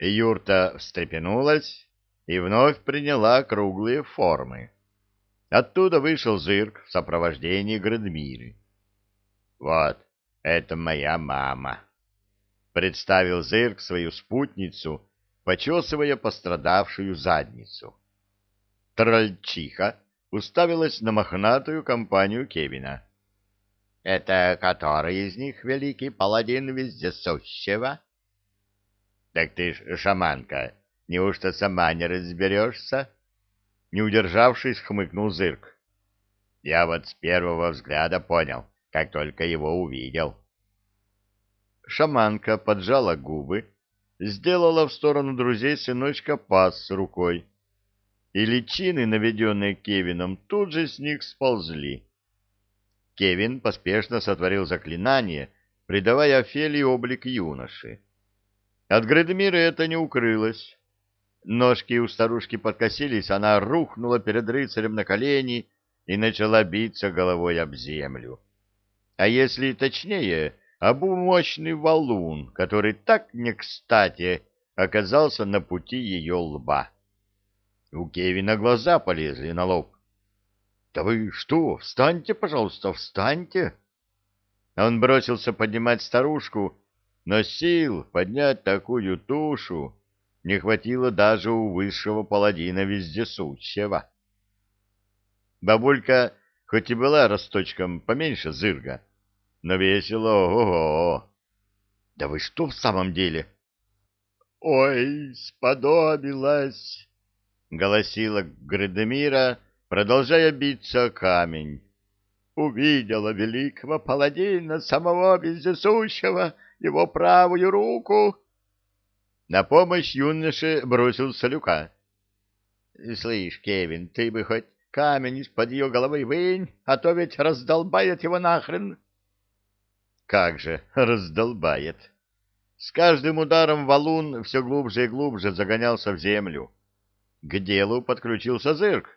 Юрта встрепенулась и вновь приняла круглые формы. Оттуда вышел Зырк в сопровождении Градмиры. — Вот, это моя мама, — представил Зырк свою спутницу, почесывая пострадавшую задницу. Трольчиха уставилась на мохнатую компанию Кевина. — Это который из них великий паладин вездесущего? — Так ты ж шаманка, неужто сама не разберешься? Не удержавшись, хмыкнул Зырк. — Я вот с первого взгляда понял, как только его увидел. Шаманка поджала губы, сделала в сторону друзей сыночка пас с рукой, и личины, наведенные Кевином, тут же с них сползли. Кевин поспешно сотворил заклинание, придавая Офелии облик юноши. От Гредмира это не укрылось. Ножки у старушки подкосились, она рухнула перед рыцарем на колени и начала биться головой об землю. А если точнее, об мощный валун, который так не кстати оказался на пути ее лба. У Кевина глаза полезли на лоб. — Да вы что? Встаньте, пожалуйста, встаньте! Он бросился поднимать старушку, но сил поднять такую тушу не хватило даже у высшего паладина вездесущего. Бабулька хоть и была росточком поменьше зырга, но весело, ого! Да вы что в самом деле? — Ой, сподобилась! — голосила Градемира, продолжая биться камень. — Увидела великого паладина, самого вездесущего, его правую руку. На помощь юноше бросился Люка. — Слышь, Кевин, ты бы хоть камень из-под ее головы вынь, а то ведь раздолбает его нахрен. — как же, раздолбает. С каждым ударом валун все глубже и глубже загонялся в землю. К делу подключился Зырк.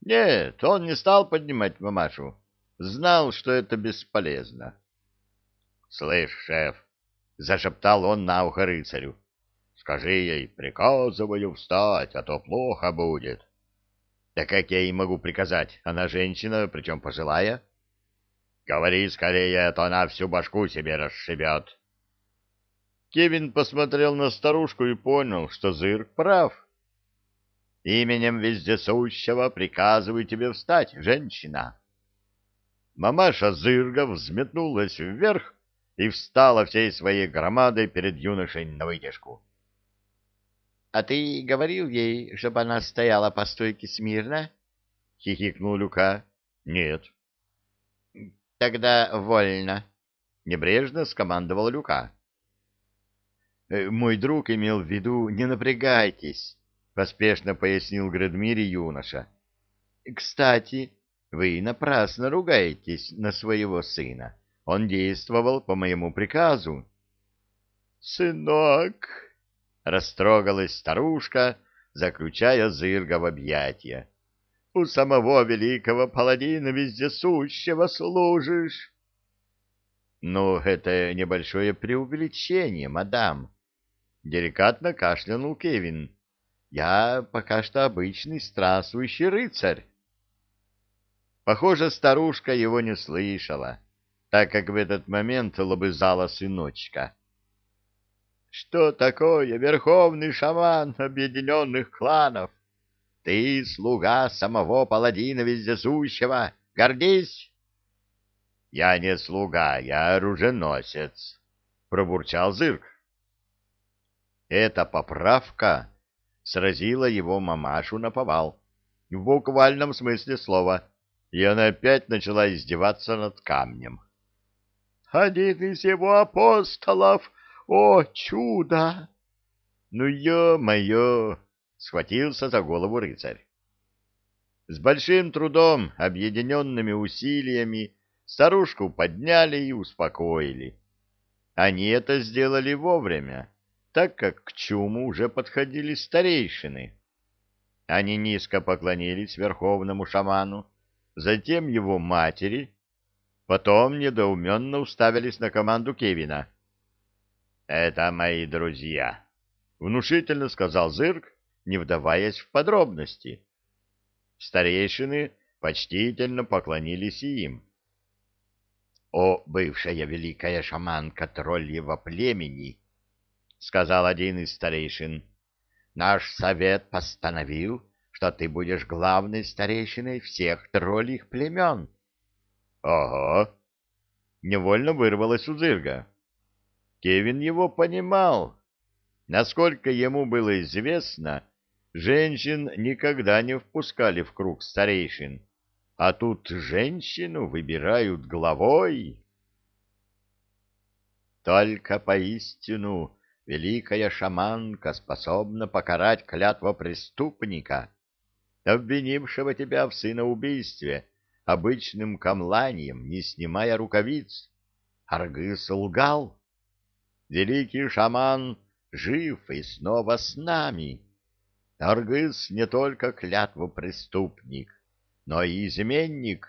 Нет, он не стал поднимать мамашу. Знал, что это бесполезно. — Слышь, шеф, — зашептал он на ухо рыцарю, — скажи ей, приказываю встать, а то плохо будет. — Да как я ей могу приказать? Она женщина, причем пожилая. — Говори скорее, а то она всю башку себе расшибет. Кевин посмотрел на старушку и понял, что Зырк прав. Именем вездесущего приказываю тебе встать, женщина. Мамаша Зырга взметнулась вверх и встала всей своей громадой перед юношей на вытяжку. — А ты говорил ей, чтобы она стояла по стойке смирно? — хихикнул Люка. — Нет. — Тогда вольно, — небрежно скомандовал Люка. «Э, — Мой друг имел в виду, не напрягайтесь, — поспешно пояснил Градмире юноша. — Кстати, вы напрасно ругаетесь на своего сына. Он действовал по моему приказу. — Сынок! — растрогалась старушка, заключая Зырга в объятия у самого великого паладина вездесущего служишь. — Ну, это небольшое преувеличение, мадам. Деликатно кашлянул Кевин. — Я пока что обычный странствующий рыцарь. Похоже, старушка его не слышала, так как в этот момент лобызала сыночка. — Что такое верховный шаман объединенных кланов? Ты слуга самого паладина вездесущего. Гордись! — Я не слуга, я оруженосец, — пробурчал Зырк. Эта поправка сразила его мамашу на повал, в буквальном смысле слова, и она опять начала издеваться над камнем. — Один из его апостолов! О, чудо! — Ну, ё-моё! схватился за голову рыцарь. С большим трудом, объединенными усилиями, старушку подняли и успокоили. Они это сделали вовремя, так как к чуму уже подходили старейшины. Они низко поклонились верховному шаману, затем его матери, потом недоуменно уставились на команду Кевина. — Это мои друзья, — внушительно сказал Зырк, не вдаваясь в подробности. Старейшины почтительно поклонились и им. — О, бывшая великая шаманка тролльего племени! — сказал один из старейшин. — Наш совет постановил, что ты будешь главной старейшиной всех тролльих племен. — Ага! — невольно вырвалось у Зырга. Кевин его понимал. Насколько ему было известно, женщин никогда не впускали в круг старейшин, а тут женщину выбирают главой. Только поистину великая шаманка способна покарать клятва преступника, обвинившего тебя в сыноубийстве обычным камланием, не снимая рукавиц. Аргыс лгал. Великий шаман жив и снова с нами. Аргыс не только клятву преступник, но и изменник.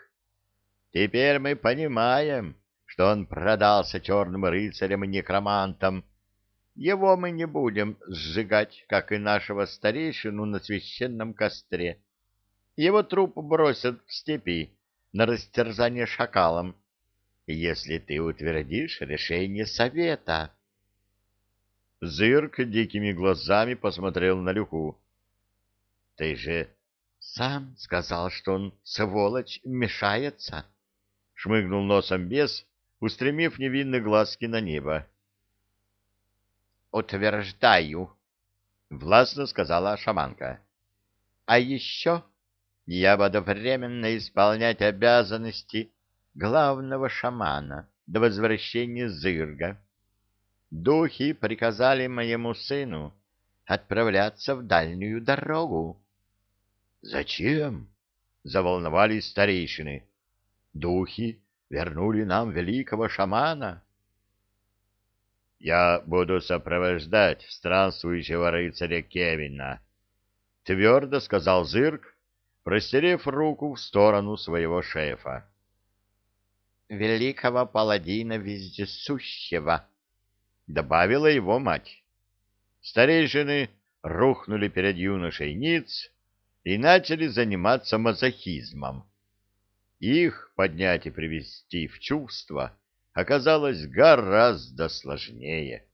Теперь мы понимаем, что он продался черным рыцарям и некромантам, его мы не будем сжигать, как и нашего старейшину на священном костре. Его труп бросят в степи на растерзание шакалам, если ты утвердишь решение совета. Зырк дикими глазами посмотрел на Люху. — Ты же сам сказал, что он, сволочь, мешается? — шмыгнул носом бес, устремив невинные глазки на небо утверждаю, — властно сказала шаманка. — А еще я буду временно исполнять обязанности главного шамана до возвращения Зырга. Духи приказали моему сыну отправляться в дальнюю дорогу. — Зачем? — заволновались старейшины. — Духи вернули нам великого шамана. — я буду сопровождать странствующего рыцаря Кевина, — твердо сказал Зырк, простерев руку в сторону своего шефа. — Великого паладина вездесущего, — добавила его мать. Старейшины рухнули перед юношей ниц и начали заниматься мазохизмом. Их поднять и привести в чувство — оказалось гораздо сложнее.